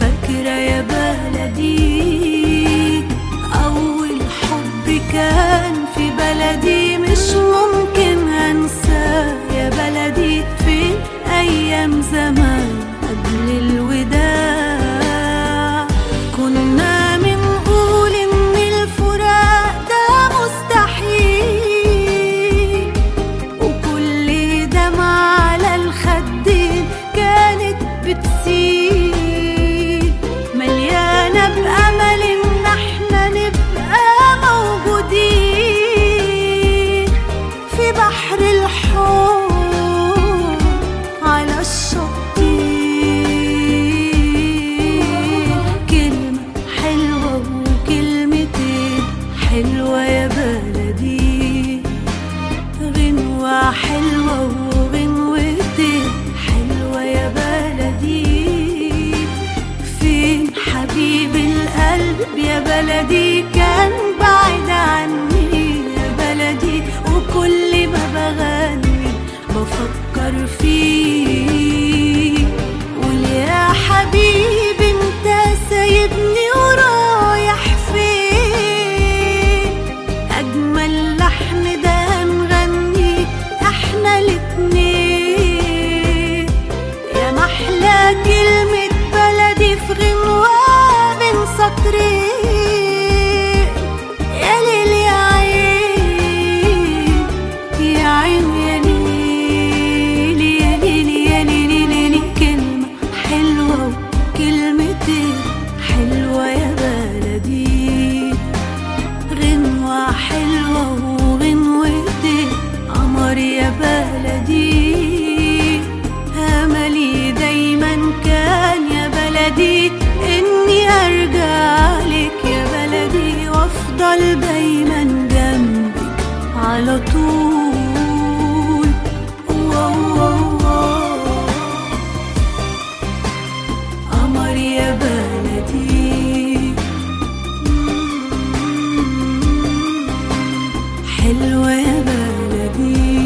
فاكرة يا بلدي أول حب كان في بلدي. حلوة يا بلدي. غنوة حلوة وغنوتين حلوة يا بلدي. فين حبيب القلب يا بلدي؟ كان بعيد عني يا بلدي وكل ما بغني بفكر فيه. रे على طول. قمر يا بلدي حلوة يا بلدي